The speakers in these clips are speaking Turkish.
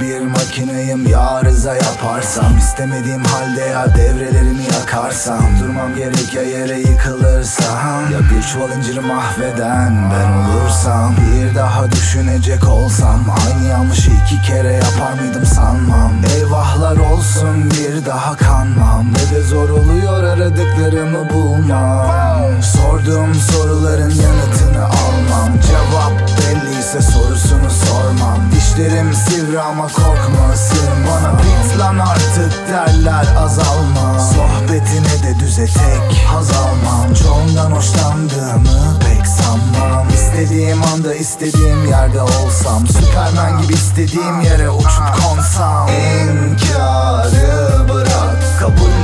bir makineyim? Ya arıza yaparsam istemediğim halde ya devrelerini yakarsam Durmam gerek ya yere yıkılırsam. Ya bir çuval inciri mahveden ben olursam Bir daha düşünecek olsam Aynı yanlışı iki kere yapar mıydım sanmam. Eyvahlar olsun bir daha kanmam. Ne de zor oluyor aradıklarımı bulmam sormam Dişlerim sivri ama korkma bana Bit lan artık derler azalma. Sohbetine de düze tek haz almam. Çoğundan hoşlandığımı pek sanmam. İstediğim anda istediğim yerde olsam. Süpermen gibi istediğim yere uçup konsam. İnkarı bırak kabullen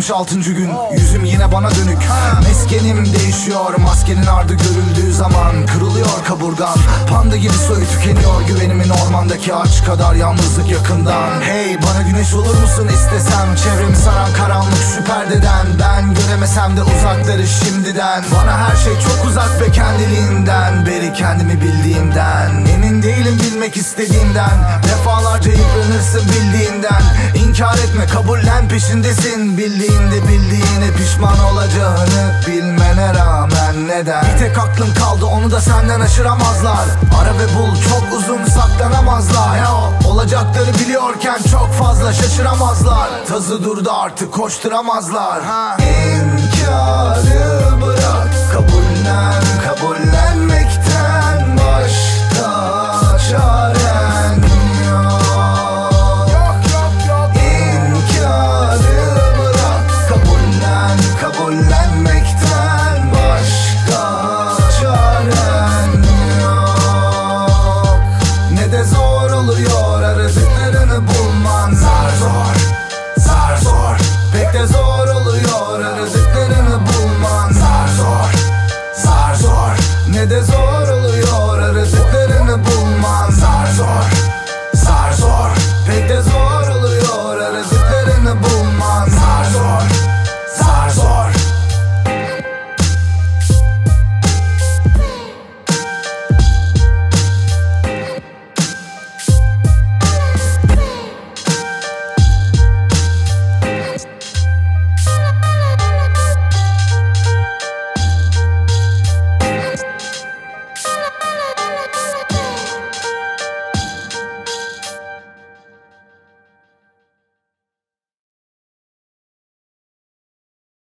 366. gün Yüzüm yine bana dönük. Meskenim değişiyor Maskenin ardı görüldüğü zaman Kırılıyor kaburgan. Panda gibi soyu tükeniyor Güvenimin ormandaki ağaç kadar Yalnızlık yakından. Hey bana güneş olur musun istesem? Çevremi saran karanlık şu perdeden Ben göremesem de uzakları şimdiden. Bana her şey çok uzak ve kendiliğinden. Beri kendimi bildiğimden. Emin değilim bilmek istediğimden. Defalarca yıpranırsın bildiğinden. İnkar etme kabullen peşindesin Bildiğinde bildiğine pişman olacağını Bilmene rağmen neden? Bir tek aklın kaldı onu da senden aşıramazlar. Ara ve bul çok uzun saklanamazlar. Ya, Olacakları biliyorken çok fazla şaşıramazlar. Tazı durdu artık koşturamazlar. Ha. İnkarı oluyor? Aradıklarını bulman Zar zor, zar zor. Pek de zor oluyor. Aradıklarını bulman Zar zor, zar zor. Ne de zor